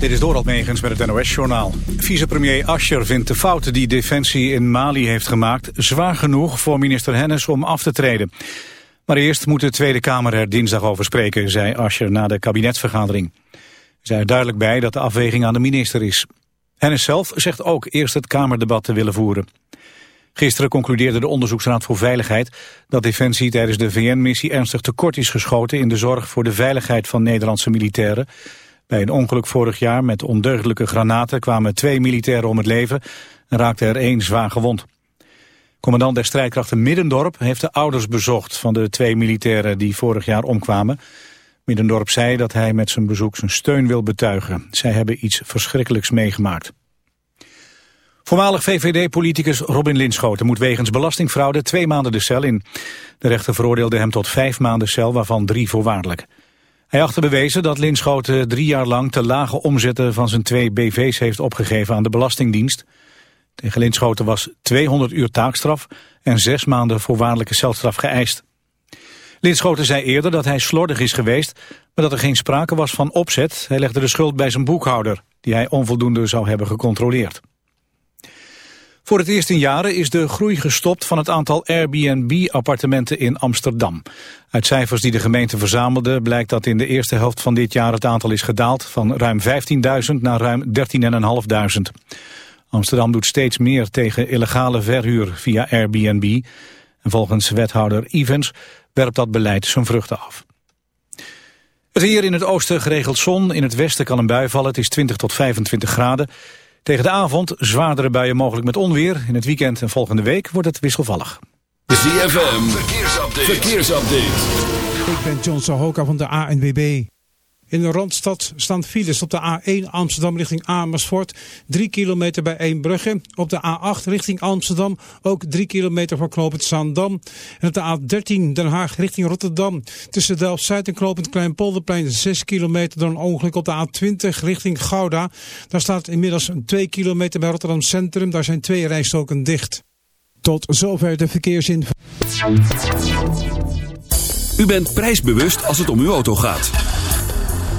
Dit is Dorald Megens met het NOS-journaal. Vicepremier Ascher vindt de fouten die Defensie in Mali heeft gemaakt... zwaar genoeg voor minister Hennis om af te treden. Maar eerst moet de Tweede Kamer er dinsdag over spreken... zei Ascher na de kabinetsvergadering. Zei er duidelijk bij dat de afweging aan de minister is. Hennis zelf zegt ook eerst het Kamerdebat te willen voeren. Gisteren concludeerde de Onderzoeksraad voor Veiligheid... dat Defensie tijdens de VN-missie ernstig tekort is geschoten... in de zorg voor de veiligheid van Nederlandse militairen... Bij een ongeluk vorig jaar met ondeugdelijke granaten kwamen twee militairen om het leven en raakte er één zwaar gewond. Commandant der strijdkrachten Middendorp heeft de ouders bezocht van de twee militairen die vorig jaar omkwamen. Middendorp zei dat hij met zijn bezoek zijn steun wil betuigen. Zij hebben iets verschrikkelijks meegemaakt. Voormalig VVD-politicus Robin Linschoten moet wegens belastingfraude twee maanden de cel in. De rechter veroordeelde hem tot vijf maanden cel, waarvan drie voorwaardelijk. Hij achtte bewezen dat Linschoten drie jaar lang te lage omzetten van zijn twee BV's heeft opgegeven aan de Belastingdienst. Tegen Linschoten was 200 uur taakstraf en zes maanden voorwaardelijke celstraf geëist. Linschoten zei eerder dat hij slordig is geweest, maar dat er geen sprake was van opzet. Hij legde de schuld bij zijn boekhouder, die hij onvoldoende zou hebben gecontroleerd. Voor het eerst in jaren is de groei gestopt van het aantal Airbnb-appartementen in Amsterdam. Uit cijfers die de gemeente verzamelde blijkt dat in de eerste helft van dit jaar het aantal is gedaald van ruim 15.000 naar ruim 13.500. Amsterdam doet steeds meer tegen illegale verhuur via Airbnb. En volgens wethouder Evans werpt dat beleid zijn vruchten af. Het weer in het oosten geregeld zon, in het westen kan een bui vallen. Het is 20 tot 25 graden. Tegen de avond zwaardere buien mogelijk met onweer. In het weekend en volgende week wordt het wisselvallig. ZFM, verkeersupdate. verkeersupdate. Ik ben John Sahoka van de ANWB. In de Randstad staan files op de A1 Amsterdam richting Amersfoort. 3 kilometer bij Eembrugge. Op de A8 richting Amsterdam ook 3 kilometer voor knooppunt Zaandam. En op de A13 Den Haag richting Rotterdam. Tussen Delft-Zuid en knooppunt Kleinpolderplein 6 kilometer door een ongeluk op de A20 richting Gouda. Daar staat inmiddels 2 kilometer bij Rotterdam Centrum. Daar zijn twee rijstoken dicht. Tot zover de verkeersinformatie. U bent prijsbewust als het om uw auto gaat.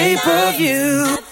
shape of you.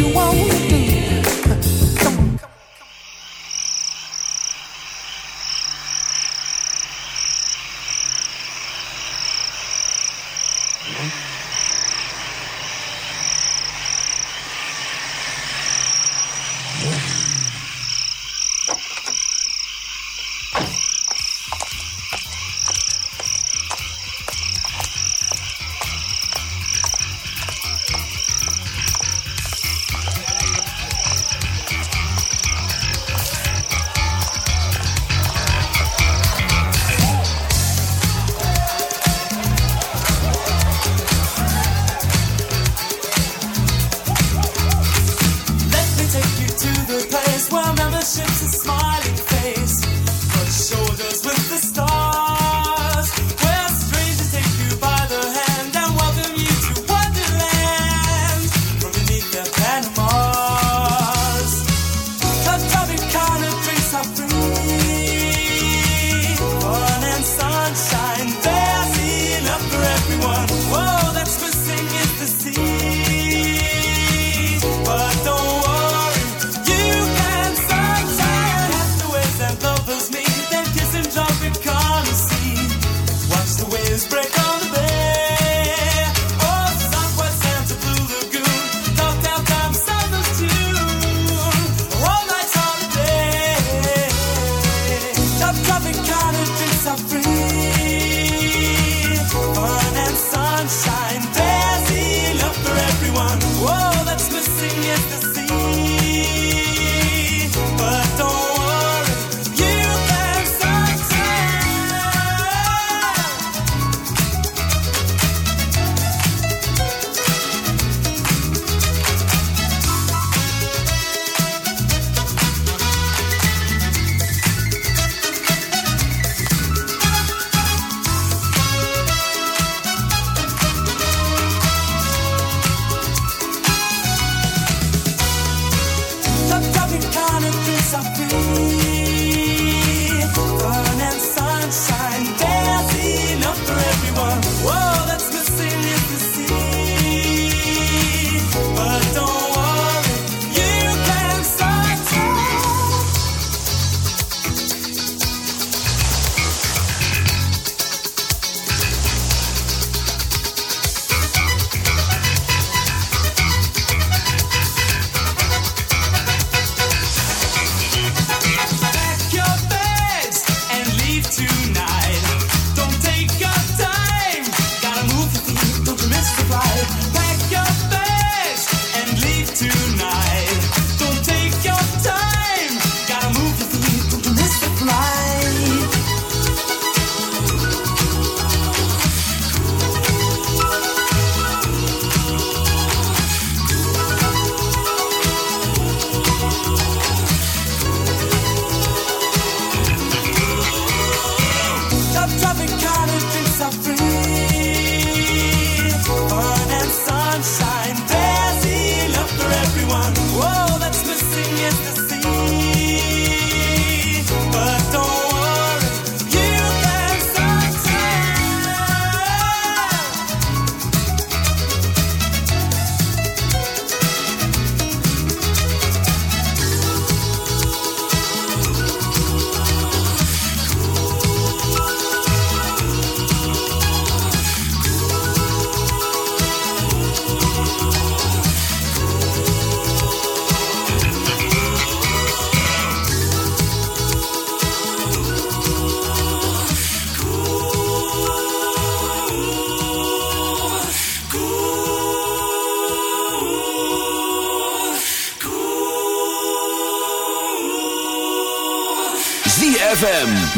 you want.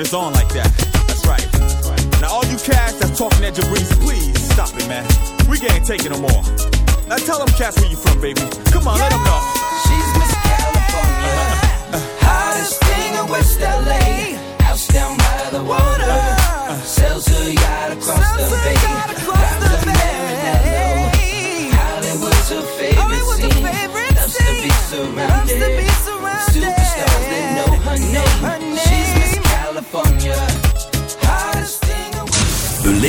It's on like that. That's right. Now all you cats that's talking at Jabriz, please stop it, man. We can't take it no more. Now tell them cats where you from, baby. Come on, yeah. let them know. She's Miss California, uh -huh. uh -huh. hottest thing in West LA. House down by the water, uh -huh. sells her yacht across Sounds the bay.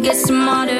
get smarter.